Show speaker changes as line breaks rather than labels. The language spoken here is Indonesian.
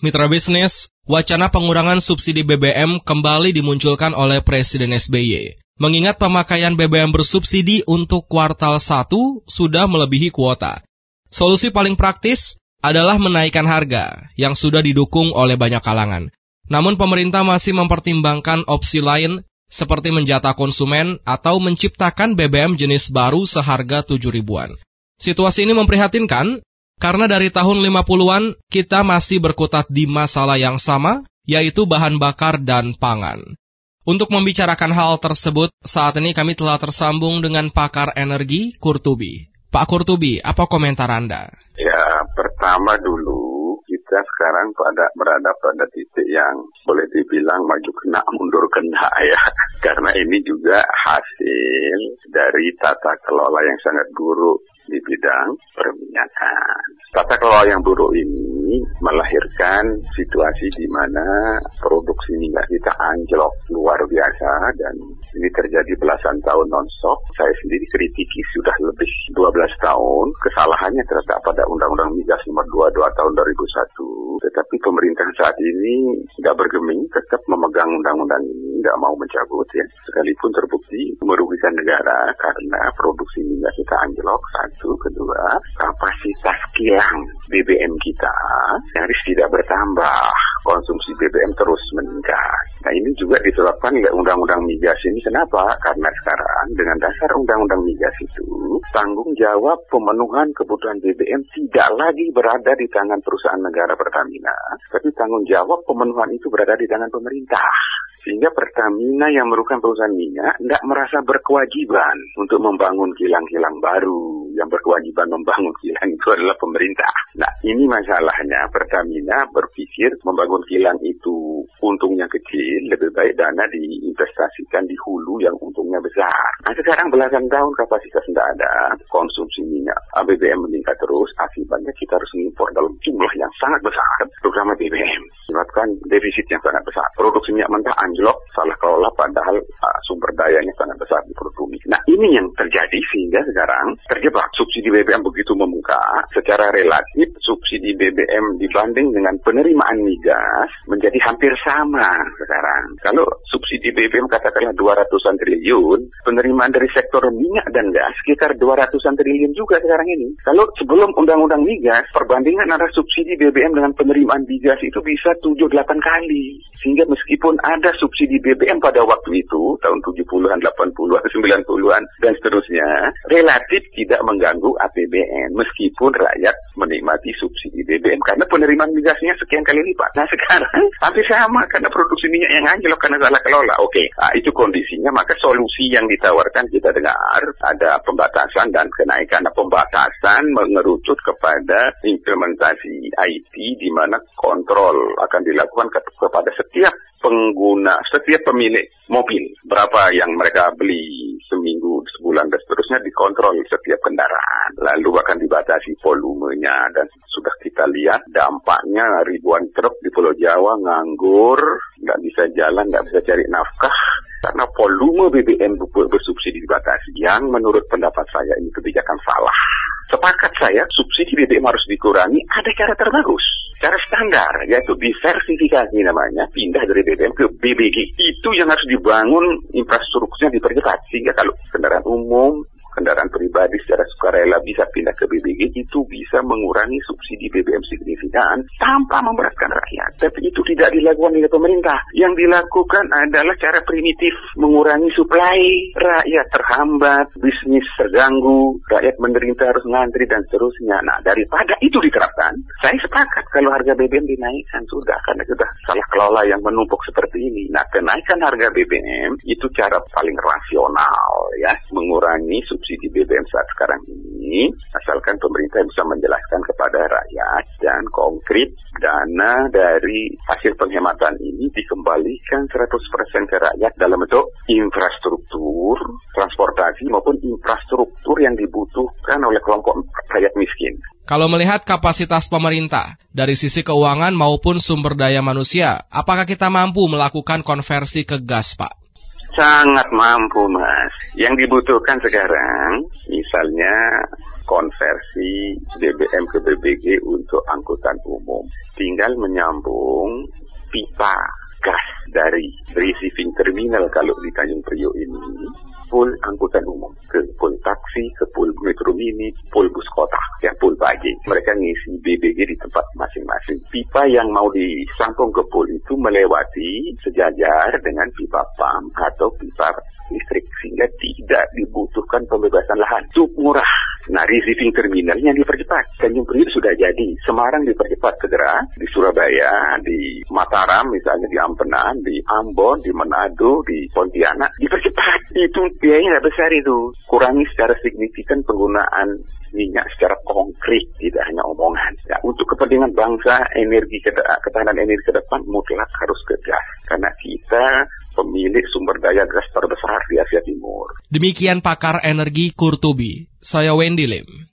Mitra bisnis, wacana pengurangan subsidi BBM kembali dimunculkan oleh Presiden SBY. Mengingat pemakaian BBM bersubsidi untuk kuartal 1 sudah melebihi kuota. Solusi paling praktis adalah menaikkan harga yang sudah didukung oleh banyak kalangan. Namun pemerintah masih mempertimbangkan opsi lain seperti menjatah konsumen atau menciptakan BBM jenis baru seharga 7 ribuan. Situasi ini memprihatinkan karena dari tahun 50-an kita masih berkutat di masalah yang sama, yaitu bahan bakar dan pangan. Untuk membicarakan hal tersebut, saat ini kami telah tersambung dengan pakar energi Kurtubi. Pak Kurtubi, apa komentar Anda?
Ya, pertama dulu kita sekarang pada berada pada titik yang boleh dibilang maju kena mundur kena ya. Karena ini juga hasil dari tata kelola yang sangat buruk di bidang. Tata kelola yang buruk ini melahirkan situasi di mana produksi minyak kita anjlok luar biasa dan ini terjadi belasan tahun nonstop. Saya sendiri kritiki sudah lebih 12 tahun. Kesalahannya terletak pada Undang-Undang Migas nomor 22 tahun 2001. Tetapi pemerintah saat ini tidak bergeming, tetap memegang undang-undang ini, tidak mau mencabut ya. Sekalipun terbukti merugikan negara karena produksi minyak kita anjlok. Satu, kedua, kapasitas kilang BBM kita nyaris tidak bertambah. Konsumsi BBM terus meningkat. Nah ini juga diterapkan oleh Undang-Undang Migas ini. Kenapa? Karena sekarang dengan dasar Undang-Undang Migas itu, tanggung jawab pemenuhan kebutuhan BBM tidak lagi berada di tangan perusahaan negara Pertamina, tapi tanggung jawab pemenuhan itu berada di tangan pemerintah. Sehingga Pertamina yang merupakan perusahaan minyak tidak merasa berkewajiban untuk membangun kilang-kilang baru. Yang berkewajiban membangun kilang itu adalah pemerintah. Nah ini masalahnya Pertamina berpikir membangun kilang itu untungnya lebih baik dana diinvestasikan di hulu yang untungnya besar. Nah sekarang belasan tahun kapasitas tidak ada, konsumsi minyak BBM meningkat terus, akibatnya kita harus mengimpor dalam jumlah yang sangat besar, terutama BBM. Menyebabkan defisit yang sangat besar. Produksi minyak mentah anjlok, salah kelola padahal uh, sumber dayanya sangat besar di produksi. Nah ini yang terjadi sehingga sekarang terjebak subsidi BBM begitu membuka, secara relatif subsidi BBM dibanding dengan penerimaan migas menjadi hampir sama sekarang. Kalau subsidi BBM katakanlah 200-an triliun, penerimaan dari sektor minyak dan gas sekitar 200-an triliun juga sekarang ini. Kalau sebelum undang-undang migas, perbandingan antara subsidi BBM dengan penerimaan migas itu bisa 7-8 kali. Sehingga meskipun ada subsidi BBM pada waktu itu, tahun 70-an, 80-an, 90-an, dan seterusnya, relatif tidak mengganggu APBN, meskipun rakyat menikmati subsidi BBM, karena penerimaan migasnya sekian kali lipat. Nah sekarang hampir sama, karena produksi minyak yang anjlok karena salah kelola. Oke, nah, itu kondisinya, maka solusi yang ditawarkan kita dengar, ada pembatasan dan kenaikan. Nah, pembatasan mengerucut kepada implementasi IT, di mana kontrol akan dilakukan ke kepada setiap pengguna, setiap pemilik mobil, berapa yang mereka beli seminggu, sebulan, dan seterusnya dikontrol setiap kendaraan. Lalu akan dibatasi volumenya, dan sudah kita lihat dampaknya ribuan truk di Pulau Jawa nganggur, nggak bisa jalan, nggak bisa cari nafkah, karena volume BBM bersubsidi dibatasi. Yang menurut pendapat saya ini kebijakan salah. Sepakat saya, subsidi BBM harus dikurangi, ada cara terbagus. Standar, yaitu diversifikasi namanya, pindah dari BBM ke BBG. Itu yang harus dibangun infrastrukturnya dipercepat. Sehingga kalau kendaraan umum, kendaraan pribadi secara sukarela bisa pindah ke BBG itu bisa mengurangi subsidi BBM signifikan tanpa memberatkan rakyat. Tapi itu tidak dilakukan oleh pemerintah. Yang dilakukan adalah cara primitif mengurangi suplai, rakyat terhambat, bisnis terganggu, rakyat menderita harus ngantri dan seterusnya. Nah, daripada itu diterapkan, saya sepakat kalau harga BBM dinaikkan sudah karena sudah salah kelola yang menumpuk seperti ini. Nah, kenaikan harga BBM itu cara paling rasional ya, mengurangi subsidi BBM saat sekarang ini, asalkan pemerintah bisa menjelaskan kepada rakyat dan konkret dana dari hasil penghematan ini dikembalikan 100% ke rakyat dalam bentuk infrastruktur, transportasi maupun infrastruktur yang dibutuhkan oleh kelompok rakyat miskin.
Kalau melihat kapasitas pemerintah dari sisi keuangan maupun sumber daya manusia, apakah kita mampu melakukan konversi ke gas, Pak?
Sangat mampu, Mas. Yang dibutuhkan sekarang, misalnya konversi BBM ke BBG untuk angkutan umum. tinggal menyambung pipa gas dari receiving terminal kalau di Tanjung Priok ini full angkutan umum ke full taksi, ke full metro mini, full bus kota, ya full pagi. Mereka ngisi BBG di tempat masing-masing. Pipa yang mau disambung ke full itu melewati sejajar dengan pipa pam atau pipa listrik sehingga tidak dibutuhkan pembebasan lahan. Cukup murah. Nah, receiving terminalnya dipercepat. Tanjung Priok sudah jadi. Semarang dipercepat segera. Di Surabaya, di Mataram, misalnya di Ampenan, di Ambon, di Manado, di Pontianak, dipercepat. Itu biayanya besar itu. Kurangi secara signifikan penggunaan minyak secara konkret, tidak hanya omongan. Ya, untuk kepentingan bangsa, energi ketahanan energi ke depan mutlak harus ke. Karena kita pemilik sumber daya gas terbesar di Asia Timur.
Demikian pakar energi Kurtubi. Saya Wendy Lim.